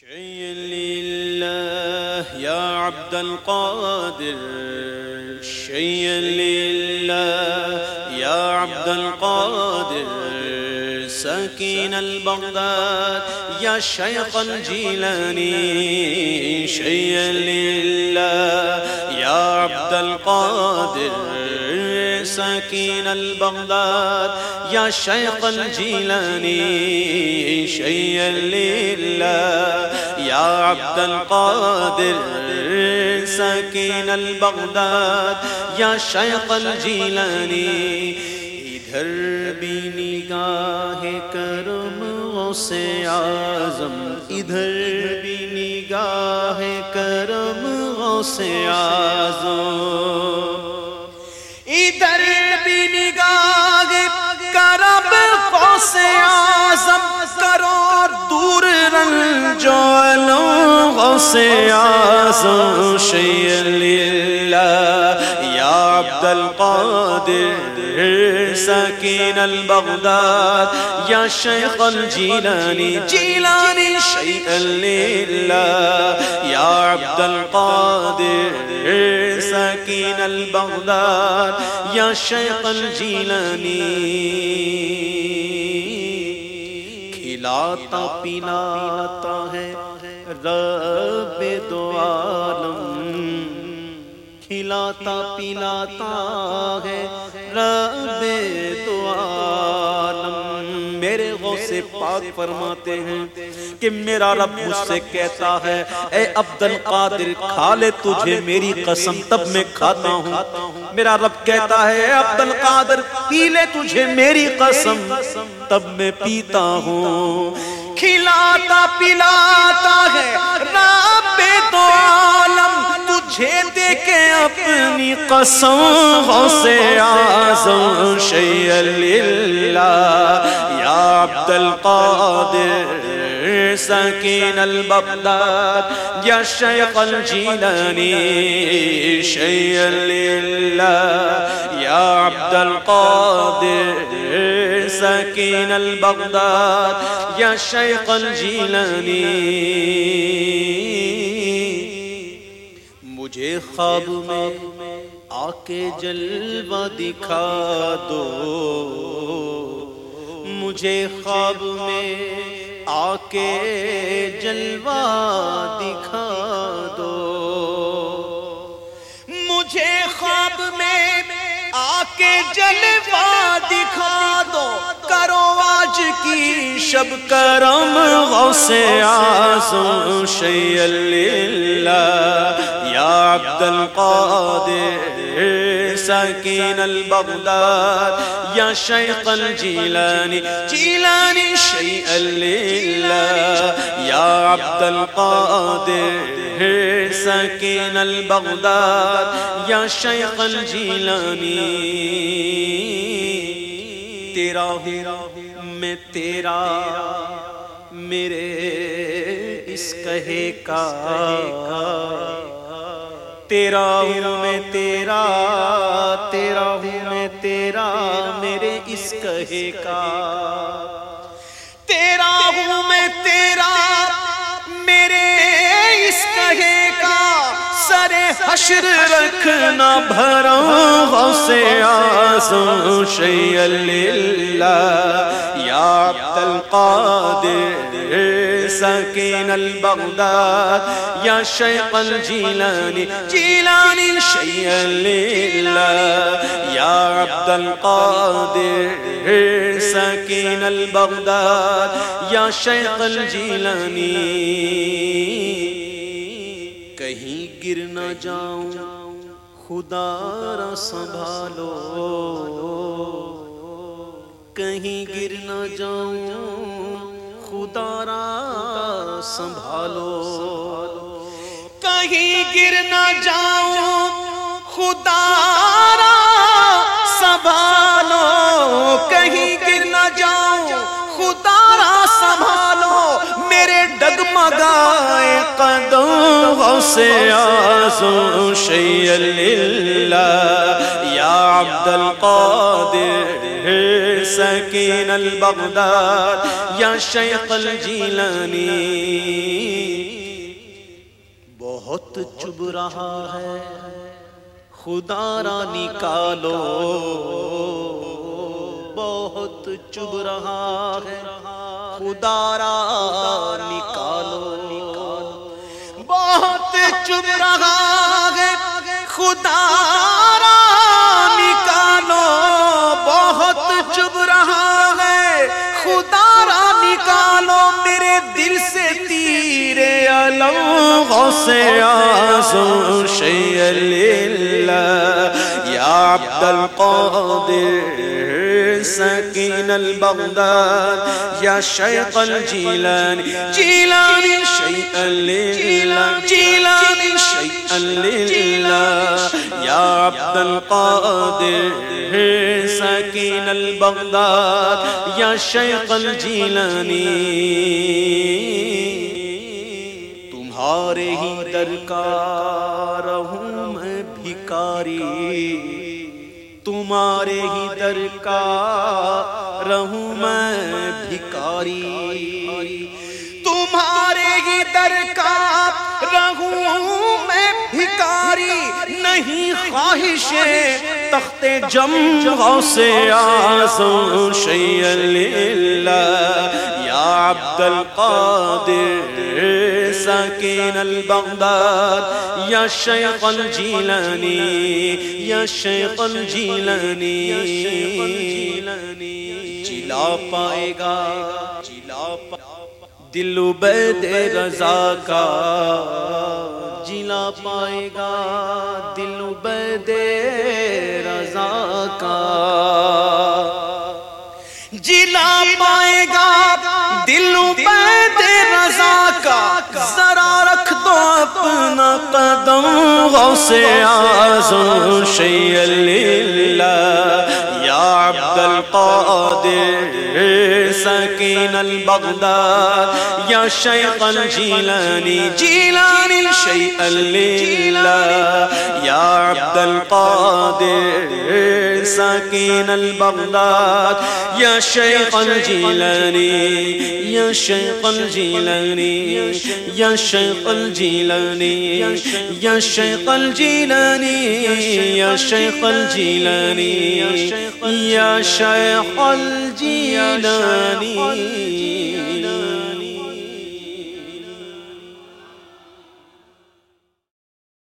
شيء لله يا عبد القادر. شيء لله يا عبد القادر. سكين البغداد يا شيخ الجيلاني. شيء لله يا عبد القادر. سكين البغداد يا شيخ الجيلاني شيئا لله يا عبد القادر سكين البغداد يا شيخ الجيلاني ادھر بھی نگاہ کرم، غوث اعظم، ادھر بھی نگاہ کرم، غوث اعظم۔ ادھر بھی نگاہ کرب غوث اعظم کرو دور رنج غوث اعظم شیء اللہ یا عبد القادر سکین البغداد. یا شیخ الجیلانی، جیلانی شیء للہ یا عبد القادر سکین البغداد. یا شیخ الجیلانی. کھلاتا پلاتا ہے رب دو عالم. کھلاتا پلاتا ہے رب دو عالم۔ میرے غوث پاک فرماتے ہیں کہ میرا رب مجھ سے کہتا ہے، اے عبد القادر کھا لے تجھے میری قسم، تب میں کھاتا ہوں۔ میرا رب کہتا ہے، اے عبد القادر پی لے تجھے میری قسم، تب میں پیتا ہوں۔ کھلاتا پلاتا ہے، رب دو عالم۔ تجھے دے کے اپنی قسم غوث اعظم، شیء للہ، یا عبد القادر، سکین البغداد، یا شیخ الجیلانی، شیء للہ، یا عبد القادر، سکین البغداد، یا شیخ الجیلانی۔ مجھے خواب میں آ کے جلوہ دکھا دو۔ مجھے خواب میں آ کے جلوہ دکھا دو۔ مجھے خواب میں آ کے جلوہ دکھا دو۔ شب کرم غوث اعظم شیء للہ یا عبد القادر سکین البغداد، یا شیخ الجیلانی، جیلانی شیء للہ یا عبد القادر سکین البغداد، یا شیخ الجیلانی۔ تیرا میں تیرا میرے اس کہے کا۔ تیرا ہوں میں تیرا تیرا ہوں میں تیرا میرے اس کہے کا۔ تیرا ہوں میں تیرا، میرے اس کہے کا سر حشر رکھنا بھرا غوث اعظم شیء للہ۔ یا عبد القادر سکین البغداد۔ یا شیخ الجیلانی، جیلانی شیء للہ۔ یا عبد القادر سکین البغداد۔ یا شیخ الجیلانی۔ کہیں گر نہ جاؤں، خدا را سنبھالو۔ کہیں گر نہ جاؤں، خدا را سنبھالو۔ کہیں گر نہ جاؤں، خدا را سنبھالو۔ کہیں گر نہ جاؤں، خدا را سنبھالو۔ میرے ڈگمگائے قدم غوث اعظم شیء للہ۔ یا عبد القادر سکین البغداد۔ یا شیخ الجیلانی۔ بہت چب رہا ہے خدا را نکالو بہت چب رہا ہے خدا را نکالو بہت چب رہا ہے۔ خدا را نکالو، بہت چب رہا ہے۔ خدا را نکالو، میرے دل سے تیرے علم سے آسو شیل یا عبد القادر سکین البغداد. یا شیخ الجیلان جیلان شیئا للہ جیلان شیئا للہ یا عبد القادر سکین البغداد. یا شیخ الجیلانی تمہارے ہی درکار ہوں میں بھکاری. تمہارے ہی در کا رہوں میں بھکاری تمہارے ہی در کا رہوں میں بھکاری نہیں خواہش تخت جم غوث آزم شیئ اللہ یا عبد القادر ساکین البغداد. یا شیخ الجیلانی، یا شیخ الجیلانی. چلا پائے گا چلا دل بید رضا کا، جلا پائے گا. دل بید رضا کا. جلا پائے گا، دل بید رضا کا ذرا رکھ دو اپنا قدم غوث آزم شیئ اللہ یا عبد القادر سکین البغداد۔ یا شیخ الجیلانی جیلانی شیئ اللہ یا القادر سکین البغداد. یا شیخ الجیلانی، یا شیخ الجیلانی، یا شیخ الجیلانی، یا شیخ الجیلانی، یا شیخ الجیلانی، یا شیخ الجیلانی.